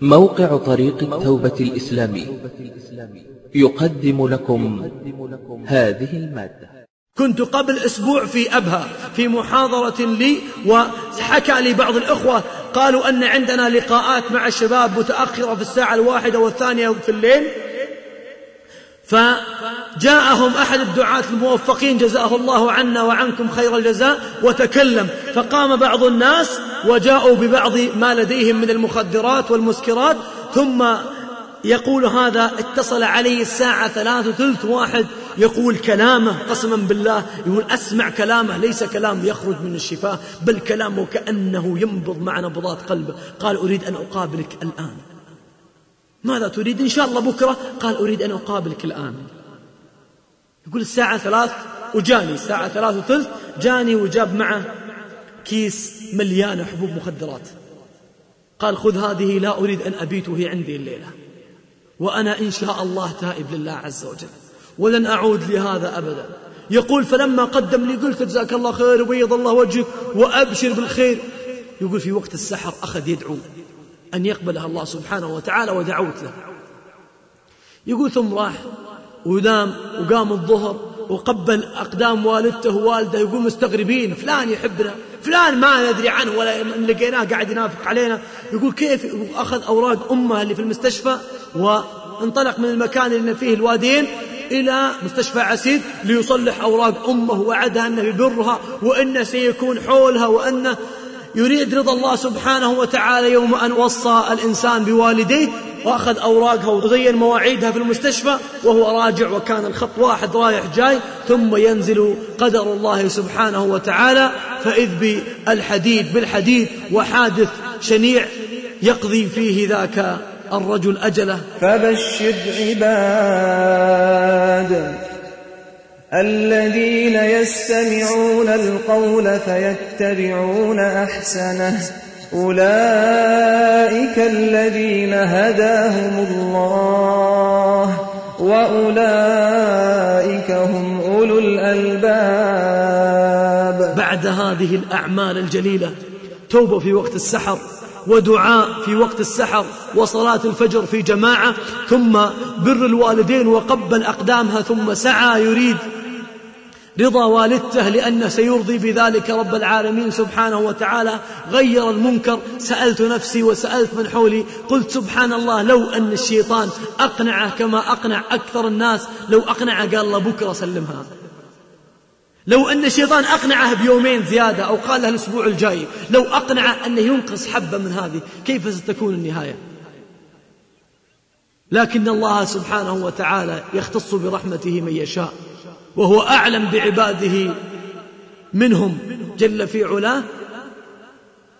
موقع طريق التوبة الإسلامي. يقدم لكم هذه المادة. كنت قبل أسبوع في أبها في محاضرة لي وحكى لي بعض الأخوة قالوا أن عندنا لقاءات مع الشباب متأخرة في الساعة الواحدة والثانية في الليل. فجاءهم أحد الدعاة الموفقين جزاه الله عنا وعنكم خير الجزاء وتكلم فقام بعض الناس وجاءوا ببعض ما لديهم من المخدرات والمسكرات ثم يقول هذا اتصل علي الساعة ثلاثة ثلث واحد يقول كلامه قسما بالله يقول أسمع كلامه ليس كلام يخرج من الشفاه بل كلامه كأنه ينبض مع نبضات قلبه قال أريد أن أقابلك الآن. ماذا تريد؟ إن شاء الله بكرة. قال أريد أن أقابلك الآن. يقول الساعة ثلاث وجاني. الساعة ثلاث وثلث جاني وجاب معه كيس مليانة حبوب مخدرات. قال خذ هذه لا أريد أن أبيت وهي عندي الليلة. وأنا إن شاء الله تائب لله عز وجل. ولن أعود لهذا أبدا. يقول فلما قدم لي قلت جزاك الله خير وبيض الله وجهك وأبشر بالخير. يقول في وقت السحر أخذ يدعو. أن يقبلها الله سبحانه وتعالى ودعوت له. يقول ثم راح ونام وقام الظهر وقبل أقدام والدته ووالده يقول مستغربين فلان يحبنا فلان ما ندري عنه ولا لقيناه قاعد ينافق علينا. يقول كيف أخذ أوراق أمه اللي في المستشفى وانطلق من المكان اللي فيه الوادين إلى مستشفى عسيد ليصلح أوراق أمه وعدها أنه يبرها وأنه سيكون حولها وأنه يريد رضا الله سبحانه وتعالى يوم أن وصى الإنسان بوالديه وأخذ أوراقها وزين مواعيدها في المستشفى وهو راجع وكان الخط واحد رايح جاي ثم ينزل قدر الله سبحانه وتعالى فإذ بالحديد بالحديد وحادث شنيع يقضي فيه ذاك الرجل أجله. فبشر عباد الذين يستمعون القول فيتبعون أحسنه. أولئك الذين هداهم الله وأولئك هم أولو الألباب. بعد هذه الأعمال الجليلة توبة في وقت السحر ودعاء في وقت السحر وصلاة الفجر في جماعة ثم بر الوالدين وقبل أقدامها ثم سعى يريد رضا والدته لأنه سيرضي بذلك رب العالمين سبحانه وتعالى. غير المنكر. سألت نفسي وسألت من حولي. قلت سبحان الله لو أن الشيطان أقنعه كما أقنع أكثر الناس لو أقنعه قال الله بكرة سلمها. لو أن الشيطان أقنعه بيومين زيادة أو قال له الأسبوع الجاي لو أقنعه أنه ينقص حبة من هذه كيف ستكون النهاية؟ لكن الله سبحانه وتعالى يختص برحمته من يشاء. وهو أعلم بعباده منهم. جل في علاه.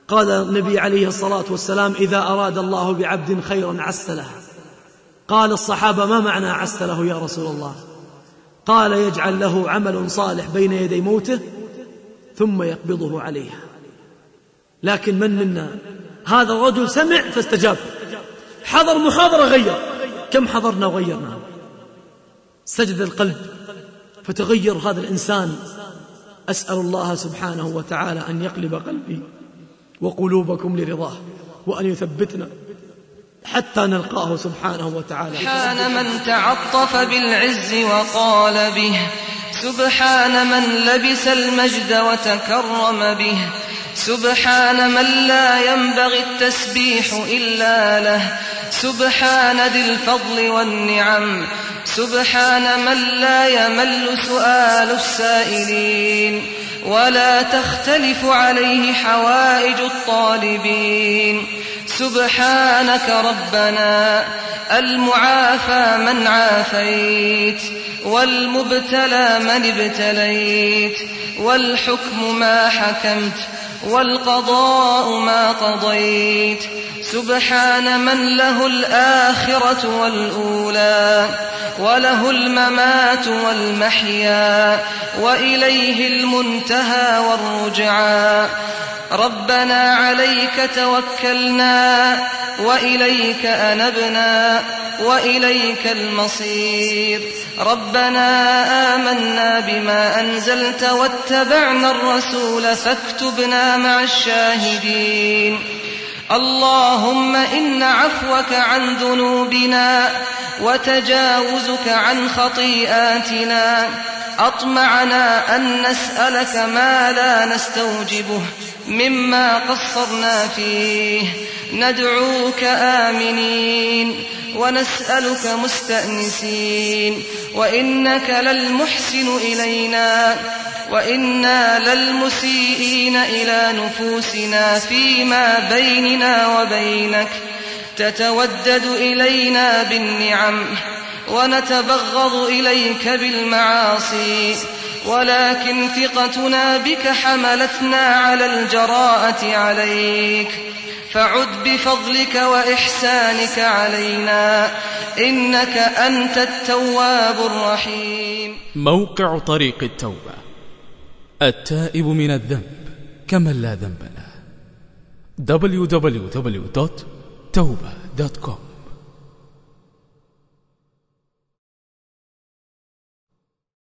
قال النبي عليه الصلاة والسلام إذا أراد الله بعبد خيرا عسله. قال الصحابة ما معنى عسله يا رسول الله؟ قال يجعل له عمل صالح بين يدي موته ثم يقبضه عليها. لكن من منا؟ هذا الرجل سمع فاستجاب. حضر محاضرة غير. كم حضرنا وغيرنا؟ سجد القلب. فتغير هذا الإنسان. أسأل الله سبحانه وتعالى أن يقلب قلبي وقلوبكم لرضاه وأن يثبتنا حتى نلقاه سبحانه وتعالى. سبحان من تعطف بالعز وقال به. سبحان من لبس المجد وتكرم به. سبحان من لا ينبغي التسبيح إلا له. سبحان ذي الفضل والنعم. سبحان من لا يمل سؤال السائلين ولا تختلف عليه حوائج الطالبين سبحانك ربنا المعافى من عافيت والمبتلى من ابتليت والحكم ما حكمت والقضاء ما قضيت سبحان من له الآخرة والأولى وله الممات والمحيا وإليه المنتهى والرجعى ربنا عليك توكلنا وإليك أنبنا وإليك المصير. ربنا آمنا بما أنزلت واتبعنا الرسول فاكتبنا مع الشاهدين. اللهم إن عفوك عن ذنوبنا وتجاوزك عن خطيئاتنا. أطمعنا أن نسألك ما لا نستوجبه مما قصرنا فيه. ندعوك آمنين ونسألك مستأنسين. وإنك للمحسن إلينا. وإنا للمسيئين إلى نفوسنا فيما بيننا وبينك. تتودد إلينا بالنعم ونتبغض إليك بالمعاصي. ولكن ثقتنا بك حملتنا على الجراءة عليك. فعد بفضلك وإحسانك علينا. إنك أنت التواب الرحيم. موقع طريق التوبة. التائب من الذنب كمن لا ذنب له. توبة دوت كوم.